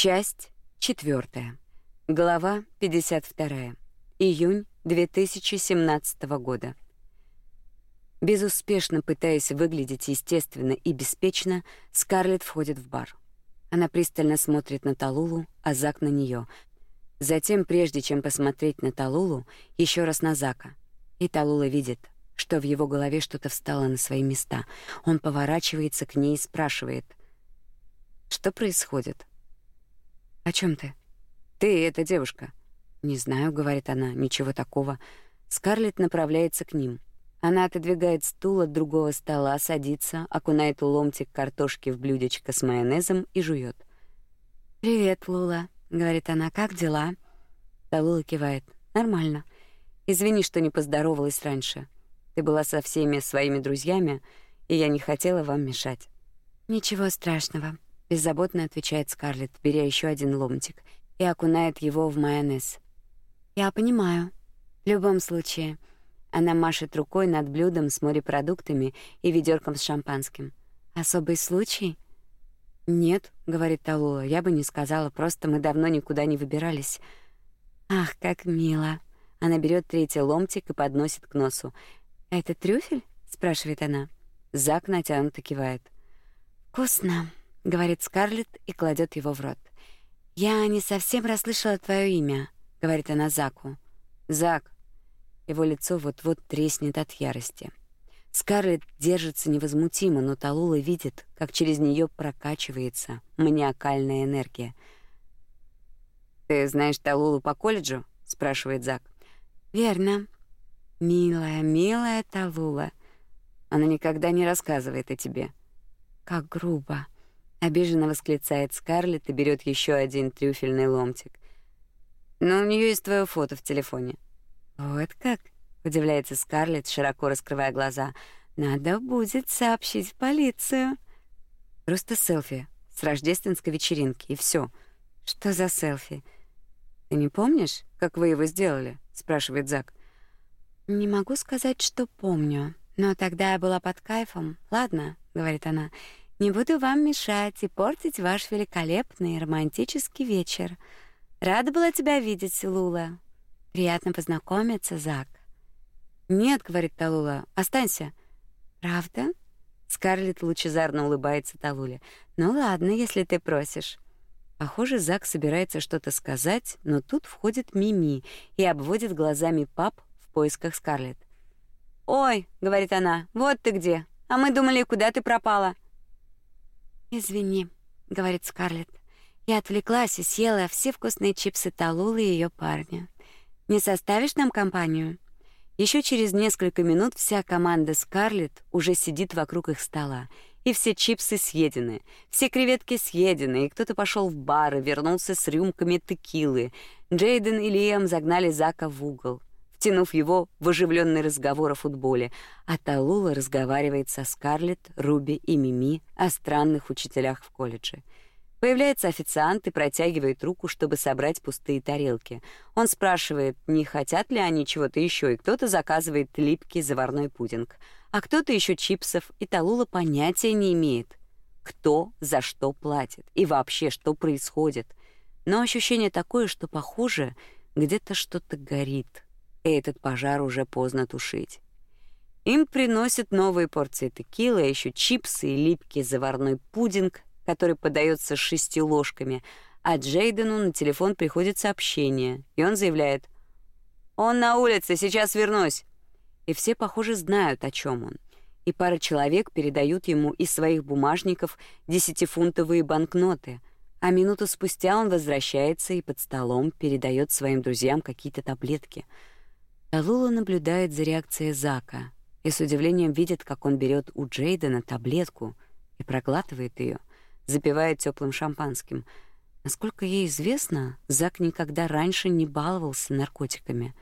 Часть четвертая. Глава 52. Июнь 2017 года. Безуспешно пытаясь выглядеть естественно и беспечно, Скарлетт входит в бар. Она пристально смотрит на Талулу, а Зак на нее. Затем, прежде чем посмотреть на Талулу, еще раз на Зака. И Талула видит, что в его голове что-то встало на свои места. Он поворачивается к ней и спрашивает: "Что происходит?" "О чем ты?" "Ты эта девушка". "Не знаю", говорит она. "Ничего такого". Скарлетт направляется к ним. Она отодвигает стул от другого стола, садится, окунает ломтик картошки в блюдечко с майонезом и жует. «Привет, Лула», — говорит она, — «как дела?» Талула кивает. «Нормально. Извини, что не поздоровалась раньше. Ты была со всеми своими друзьями, и я не хотела вам мешать». «Ничего страшного», — беззаботно отвечает Скарлетт, беря еще один ломтик и окунает его в майонез. «Я понимаю. В любом случае...» Она машет рукой над блюдом с морепродуктами и ведерком с шампанским. Особый случай? Нет, говорит Талула. Я бы не сказала, просто мы давно никуда не выбирались. Ах, как мило. Она берет третий ломтик и подносит к носу. Это трюфель? спрашивает она. Зак натянуто кивает. Вкусно, говорит Скарлетт и кладет его в рот. Я не совсем расслышала твое имя, говорит она Заку. Зак, его лицо вот-вот треснет от ярости. Скарлетт держится невозмутимо, но Талула видит, как через нее прокачивается маниакальная энергия. «Ты знаешь Талулу по колледжу?» — спрашивает Зак. «Верно. Милая, милая Талула. Она никогда не рассказывает о тебе». «Как грубо!» — обиженно восклицает Скарлетт и берет еще один трюфельный ломтик. «Но у нее есть твое фото в телефоне». Вот как? удивляется Скарлетт, широко раскрывая глаза. Надо будет сообщить в полицию. Просто селфи с рождественской вечеринки и все. Что за селфи? Ты не помнишь, как вы его сделали? спрашивает Зак. Не могу сказать, что помню, но тогда я была под кайфом. Ладно, говорит она. Не буду вам мешать и портить ваш великолепный романтический вечер. Рада была тебя видеть, Лула. Приятно познакомиться, Зак. Нет, говорит Талула. Останься. Правда? Скарлетт лучезарно улыбается Талуле. Ну ладно, если ты просишь. Похоже, Зак собирается что-то сказать, но тут входит Мими и обводит глазами пап в поисках Скарлетт. "Ой", говорит она. "Вот ты где. А мы думали, куда ты пропала?" "Извини", говорит Скарлетт. "Я отвлеклась и съела все вкусные чипсы Талулы и ее парня. Не составишь нам компанию? Еще через несколько минут вся команда Скарлетт уже сидит вокруг их стола, и все чипсы съедены, все креветки съедены, и кто-то пошел в бар и вернулся с рюмками текилы. Джейден и Лиам загнали Зака в угол, втянув его в оживленный разговор о футболе, а Талула разговаривает со Скарлетт, Руби и Мими о странных учителях в колледже. Появляется официант и протягивает руку, чтобы собрать пустые тарелки. Он спрашивает, не хотят ли они чего-то еще, и кто-то заказывает липкий заварной пудинг, а кто-то еще чипсов, и Талула понятия не имеет, кто за что платит и вообще что происходит. Но ощущение такое, что похоже, где-то что-то горит, и этот пожар уже поздно тушить. Им приносят новые порции текилы, а еще чипсы и липкий заварной пудинг, который подается шести ложками, а Джейдену на телефон приходит сообщение, и он заявляет «Он на улице, сейчас вернусь». И все, похоже, знают, о чем он. И пара человек передают ему из своих бумажников десятифунтовые банкноты, а минуту спустя он возвращается и под столом передает своим друзьям какие-то таблетки. Талула наблюдает за реакцией Зака и с удивлением видит, как он берет у Джейдена таблетку и проглатывает ее запивает теплым шампанским. Насколько ей известно, Зак никогда раньше не баловался наркотиками,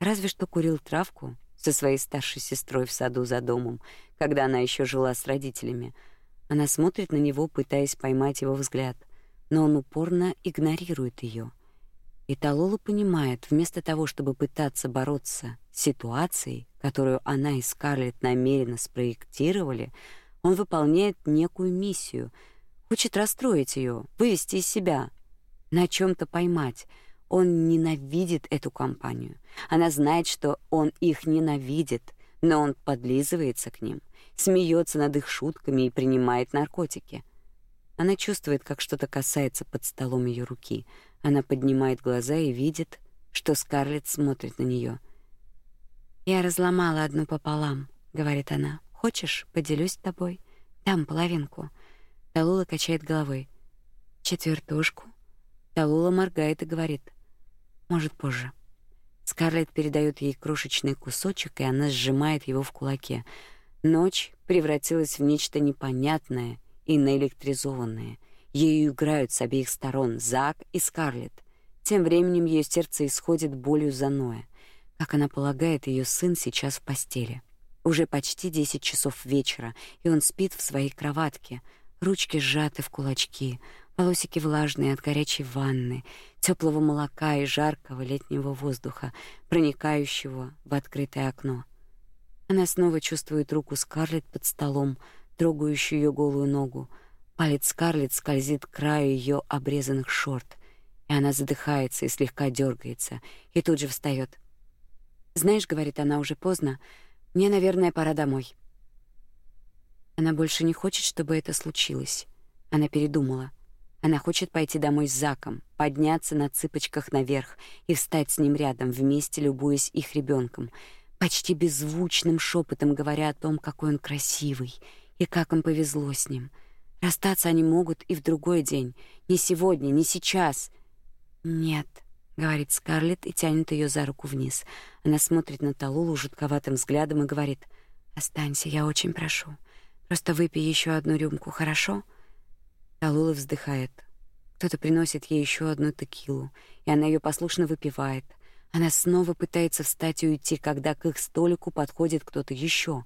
разве что курил травку со своей старшей сестрой в саду за домом, когда она еще жила с родителями. Она смотрит на него, пытаясь поймать его взгляд, но он упорно игнорирует ее. И Талола понимает, вместо того, чтобы пытаться бороться с ситуацией, которую она и Скарлетт намеренно спроектировали, он выполняет некую миссию — Хочет расстроить ее, вывести из себя, на чем то поймать. Он ненавидит эту компанию. Она знает, что он их ненавидит, но он подлизывается к ним, смеется над их шутками и принимает наркотики. Она чувствует, как что-то касается под столом ее руки. Она поднимает глаза и видит, что Скарлетт смотрит на нее. «Я разломала одну пополам», — говорит она. «Хочешь, поделюсь с тобой? Дам половинку». Талула качает головой. «Четвертушку?» Талула моргает и говорит. «Может, позже». Скарлетт передает ей крошечный кусочек, и она сжимает его в кулаке. Ночь превратилась в нечто непонятное и наэлектризованное. Ею играют с обеих сторон Зак и Скарлетт. Тем временем ее сердце исходит болью за Ноя. Как она полагает, ее сын сейчас в постели. Уже почти десять часов вечера, и он спит в своей кроватке. Ручки сжаты в кулачки, волосики влажные от горячей ванны, теплого молока и жаркого летнего воздуха, проникающего в открытое окно. Она снова чувствует руку Скарлетт под столом, трогающую ее голую ногу. Палец Скарлетт скользит к краю ее обрезанных шорт, и она задыхается и слегка дергается, и тут же встает. Знаешь, говорит она уже поздно, мне, наверное, пора домой. Она больше не хочет, чтобы это случилось. Она передумала. Она хочет пойти домой с Заком, подняться на цыпочках наверх и встать с ним рядом, вместе любуясь их ребенком, почти беззвучным шепотом говоря о том, какой он красивый и как им повезло с ним. Расстаться они могут и в другой день, не сегодня, не сейчас. Нет говорит Скарлетт и тянет ее за руку вниз. Она смотрит на Талулу жутковатым взглядом и говорит: "Останься, я очень прошу. Просто выпей еще одну рюмку, хорошо?" Талула вздыхает. Кто-то приносит ей еще одну текилу, и она ее послушно выпивает. Она снова пытается встать и уйти, когда к их столику подходит кто-то еще.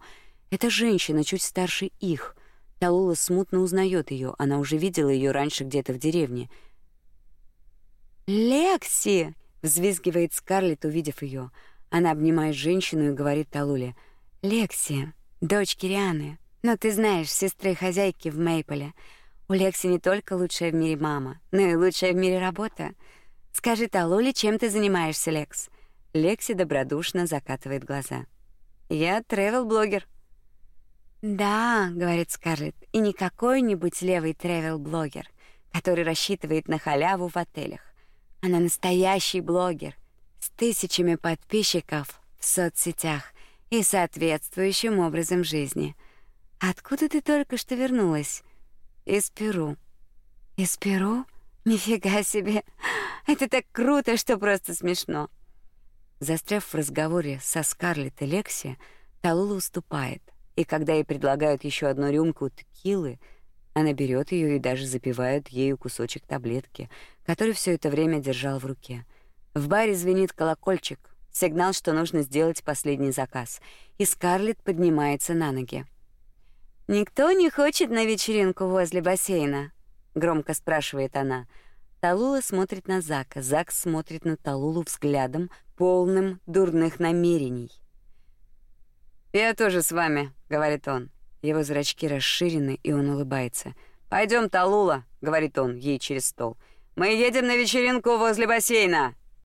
Это женщина, чуть старше их. Талула смутно узнает ее. Она уже видела ее раньше где-то в деревне. «Лекси!» — взвизгивает Скарлетт, увидев ее. Она обнимает женщину и говорит Талуле. «Лекси, дочь Кирианы. Но ты знаешь, сестры хозяйки в Мейполе. У Лекси не только лучшая в мире мама, но и лучшая в мире работа. Скажи Талуле, чем ты занимаешься, Лекс?» Лекси добродушно закатывает глаза. «Я travel-блогер». «Да», — говорит Скарлетт, — «и не какой-нибудь левый travel-блогер, который рассчитывает на халяву в отелях. Она настоящий блогер с тысячами подписчиков в соцсетях и соответствующим образом жизни. Откуда ты только что вернулась? Из Перу. Из Перу? Нифига себе. Это так круто, что просто смешно. Застряв в разговоре со Скарлетт и Лекси, Талула уступает. И когда ей предлагают еще одну рюмку текилы, она берет ее и даже запивает ею кусочек таблетки, который все это время держал в руке. В баре звенит колокольчик, сигнал, что нужно сделать последний заказ, и Скарлетт поднимается на ноги. «Никто не хочет на вечеринку возле бассейна?» — громко спрашивает она. Талула смотрит на Зака, Зак смотрит на Талулу взглядом, полным дурных намерений. «Я тоже с вами», — говорит он. Его зрачки расширены, и он улыбается. Пойдем, Талула, говорит он ей через стол. Мы едем на вечеринку возле бассейна.